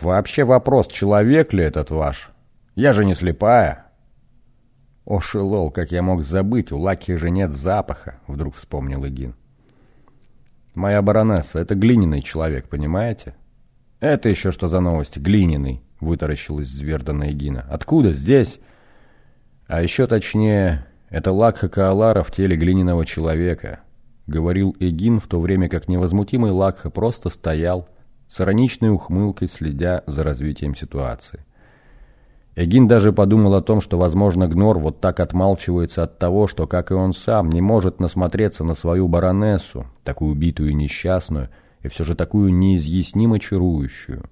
Вообще вопрос, человек ли этот ваш? Я же не слепая. О, Шилол, как я мог забыть, у Лаки же нет запаха, вдруг вспомнил Игин. Моя баронесса, это глиняный человек, понимаете? Это еще что за новость, глиняный, вытаращилась Зверда на Игина. Откуда здесь? А еще точнее, это Лакха Каалара в теле глиняного человека, говорил Эгин, в то время как невозмутимый Лакха просто стоял, с ироничной ухмылкой следя за развитием ситуации. Эгин даже подумал о том, что, возможно, Гнор вот так отмалчивается от того, что, как и он сам, не может насмотреться на свою баронессу, такую убитую и несчастную, и все же такую неизъяснимо чарующую.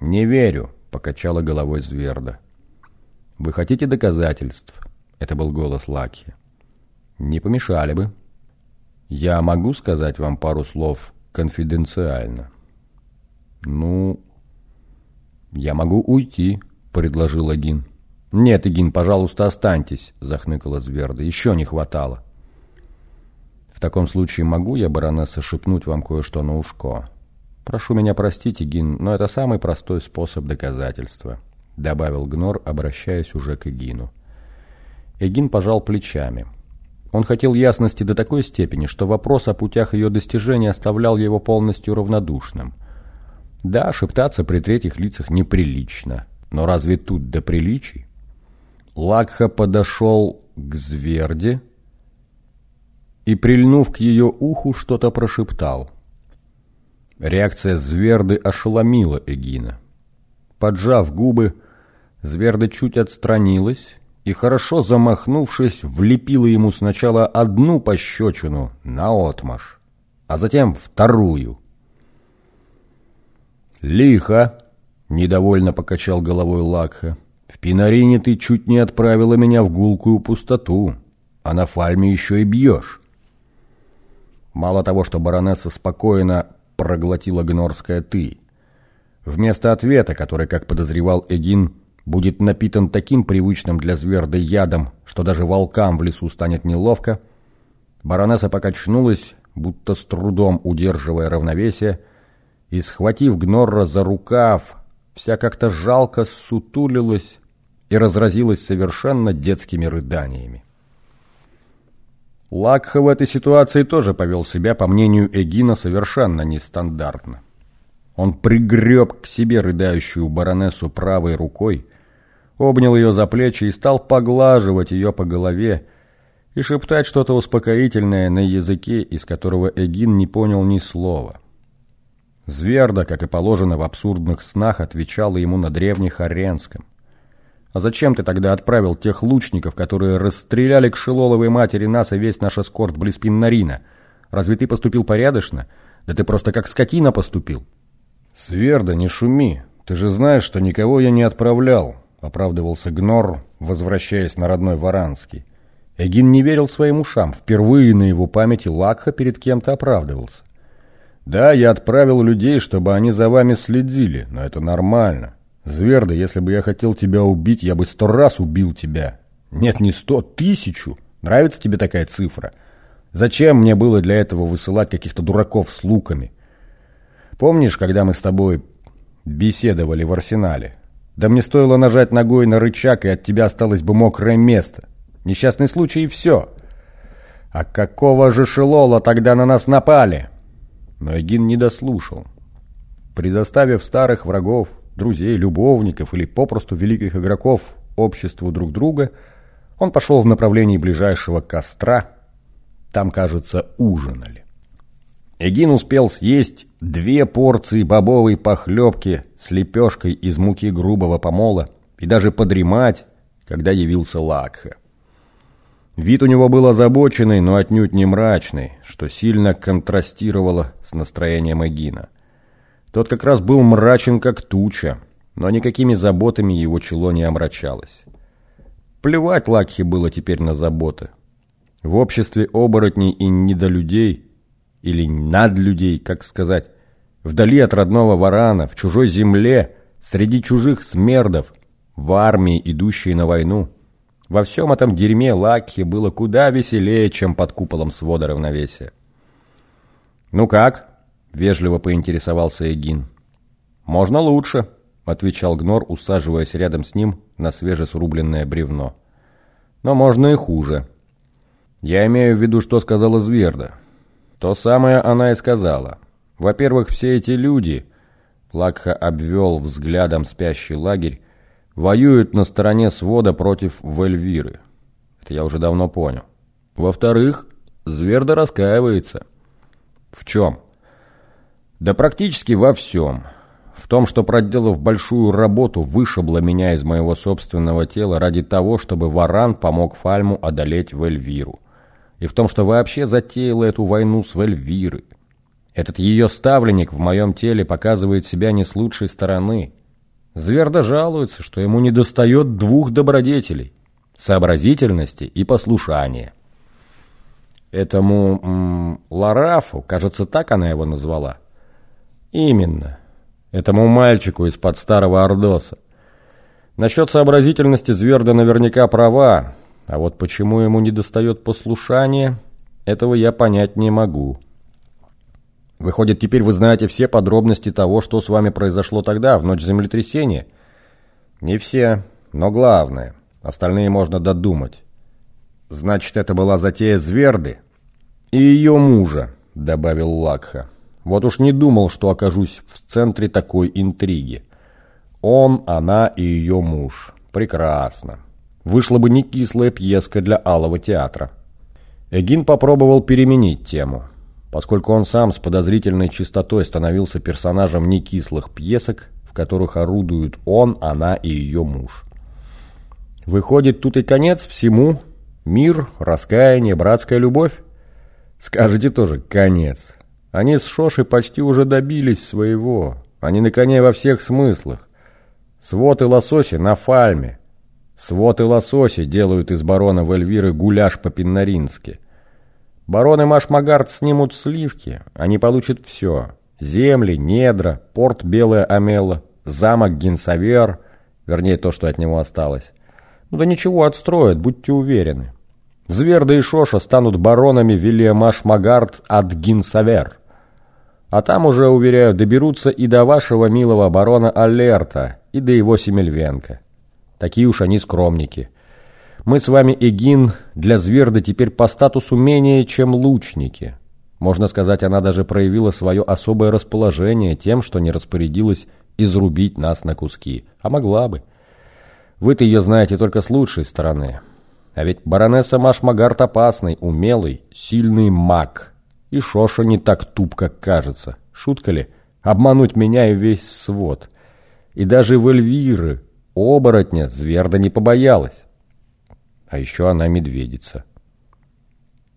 «Не верю», — покачала головой Зверда. «Вы хотите доказательств?» — это был голос Лаки. «Не помешали бы. Я могу сказать вам пару слов конфиденциально?» «Ну, я могу уйти», — предложил Агин. «Нет, Игин, пожалуйста, останьтесь», — захныкала Зверда. «Еще не хватало». «В таком случае могу я, баронесса, шепнуть вам кое-что на ушко?» «Прошу меня простить, Игин, но это самый простой способ доказательства», — добавил Гнор, обращаясь уже к Игину. Эгин пожал плечами. Он хотел ясности до такой степени, что вопрос о путях ее достижения оставлял его полностью равнодушным — да, шептаться при третьих лицах неприлично. Но разве тут до приличий? Лакха подошел к Зверде и, прильнув к ее уху, что-то прошептал. Реакция Зверды ошеломила Эгина. Поджав губы, Зверда чуть отстранилась и, хорошо замахнувшись, влепила ему сначала одну пощечину наотмашь, а затем вторую — «Лихо!» — недовольно покачал головой Лакха. «В Пинарине ты чуть не отправила меня в гулкую пустоту, а на Фальме еще и бьешь». Мало того, что баронесса спокойно проглотила гнорское «ты». Вместо ответа, который, как подозревал Эгин, будет напитан таким привычным для зверды ядом, что даже волкам в лесу станет неловко, баронесса покачнулась, будто с трудом удерживая равновесие, и, схватив Гнорра за рукав, вся как-то жалко сутулилась и разразилась совершенно детскими рыданиями. Лакха в этой ситуации тоже повел себя, по мнению Эгина, совершенно нестандартно. Он пригреб к себе рыдающую баронессу правой рукой, обнял ее за плечи и стал поглаживать ее по голове и шептать что-то успокоительное на языке, из которого Эгин не понял ни слова. Зверда, как и положено в абсурдных снах, отвечала ему на древнехоренском. «А зачем ты тогда отправил тех лучников, которые расстреляли к Шилоловой матери нас и весь наш эскорт близ Пиннарина? Разве ты поступил порядочно? Да ты просто как скотина поступил!» «Зверда, не шуми! Ты же знаешь, что никого я не отправлял!» — оправдывался Гнор, возвращаясь на родной Варанский. Эгин не верил своим ушам. Впервые на его памяти Лакха перед кем-то оправдывался. Да, я отправил людей, чтобы они за вами следили, но это нормально. Зверда, если бы я хотел тебя убить, я бы сто раз убил тебя. Нет, не сто, тысячу. Нравится тебе такая цифра? Зачем мне было для этого высылать каких-то дураков с луками? Помнишь, когда мы с тобой беседовали в арсенале? Да мне стоило нажать ногой на рычаг, и от тебя осталось бы мокрое место. Несчастный случай и все. А какого же шелола тогда на нас напали?» Но Эгин не дослушал. Предоставив старых врагов, друзей, любовников или попросту великих игроков обществу друг друга, он пошел в направлении ближайшего костра. Там, кажется, ужинали. Эгин успел съесть две порции бобовой похлебки с лепешкой из муки грубого помола и даже подремать, когда явился Лакха. Вид у него был озабоченный, но отнюдь не мрачный, что сильно контрастировало с настроением Эгина. Тот как раз был мрачен, как туча, но никакими заботами его чело не омрачалось. Плевать Лакхи было теперь на заботы. В обществе оборотней и недолюдей, или надлюдей, как сказать, вдали от родного варана, в чужой земле, среди чужих смердов, в армии, идущей на войну – во всем этом дерьме Лакхи было куда веселее, чем под куполом свода равновесия. «Ну как?» – вежливо поинтересовался Эгин. «Можно лучше», — отвечал Гнор, усаживаясь рядом с ним на свежесрубленное бревно. «Но можно и хуже». «Я имею в виду, что сказала Зверда». «То самое она и сказала. Во-первых, все эти люди...» Лакха обвел взглядом спящий лагерь, воюют на стороне свода против Вельвиры. Это я уже давно понял. Во-вторых, Зверда раскаивается. В чем? Да практически во всем. В том, что, проделав большую работу, вышибла меня из моего собственного тела ради того, чтобы Варан помог Фальму одолеть Вельвиру. И в том, что вообще затеяла эту войну с Вельвирой. Этот ее ставленник в моем теле показывает себя не с лучшей стороны. Зверда жалуется, что ему недостает двух добродетелей – сообразительности и послушания. Этому м Ларафу, кажется, так она его назвала. Именно. Этому мальчику из-под старого Ордоса. Насчет сообразительности Зверда наверняка права, а вот почему ему недостает послушания, этого я понять не могу. Выходит, теперь вы знаете все подробности того, что с вами произошло тогда, в ночь землетрясения? Не все, но главное. Остальные можно додумать. Значит, это была затея Зверды и ее мужа, добавил Лакха. Вот уж не думал, что окажусь в центре такой интриги. Он, она и ее муж. Прекрасно. Вышла бы не кислая пьеска для Алого театра. Эгин попробовал переменить тему поскольку он сам с подозрительной чистотой становился персонажем некислых пьесок, в которых орудуют он, она и ее муж. Выходит, тут и конец всему? Мир, раскаяние, братская любовь? Скажете тоже «конец». Они с Шошей почти уже добились своего. Они на коне во всех смыслах. Свод и лососи на фальме. Свод и лососи делают из барона Вельвиры гуляш по-пиннарински. Бароны Машмагард снимут сливки, они получат все. Земли, недра, порт Белая Амела, замок Гинсавер, вернее то, что от него осталось. Ну да ничего отстроят, будьте уверены. Зверда и Шоша станут баронами Вилия Машмагард от Гинсавер. А там уже, уверяю, доберутся и до вашего милого барона Алерта, и до его Семельвенка. Такие уж они скромники. Мы с вами, Эгин, для Зверда теперь по статусу менее, чем лучники. Можно сказать, она даже проявила свое особое расположение тем, что не распорядилась изрубить нас на куски. А могла бы. Вы-то ее знаете только с лучшей стороны. А ведь баронесса Машмагарт опасный, умелый, сильный маг. И Шоша не так туп, как кажется. Шутка ли? Обмануть меня и весь свод. И даже в Эльвиры, оборотня, Зверда не побоялась. А еще она медведица.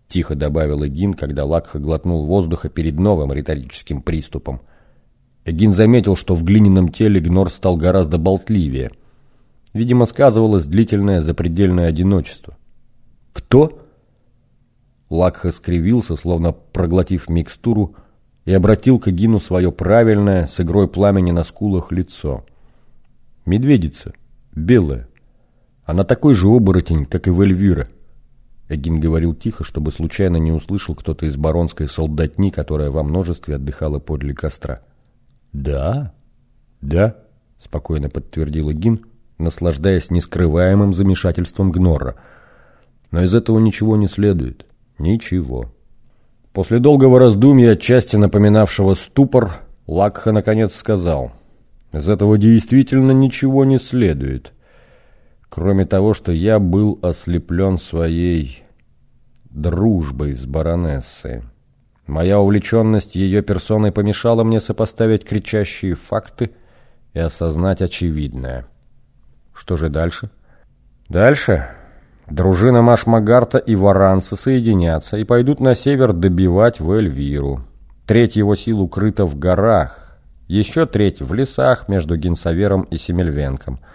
Тихо добавил Эгин, когда Лакха глотнул воздуха перед новым риторическим приступом. Эгин заметил, что в глиняном теле Гнор стал гораздо болтливее. Видимо, сказывалось длительное запредельное одиночество. «Кто?» Лакха скривился, словно проглотив микстуру, и обратил к Эгину свое правильное, с игрой пламени на скулах, лицо. «Медведица. Белая. Она такой же оборотень, как и Вельвира. Эгин говорил тихо, чтобы случайно не услышал кто-то из баронской солдатни, которая во множестве отдыхала подле костра. «Да, да», — спокойно подтвердил Эгин, наслаждаясь нескрываемым замешательством Гнорра. «Но из этого ничего не следует. Ничего». После долгого раздумья, отчасти напоминавшего ступор, Лакха наконец сказал, «Из этого действительно ничего не следует». Кроме того, что я был ослеплен своей дружбой с баронессой. Моя увлеченность ее персоной помешала мне сопоставить кричащие факты и осознать очевидное. Что же дальше? Дальше дружина Машмагарта и Варанца соединятся и пойдут на север добивать в Эльвиру. Треть его сил укрыта в горах, еще треть в лесах между Генсавером и Семельвенком –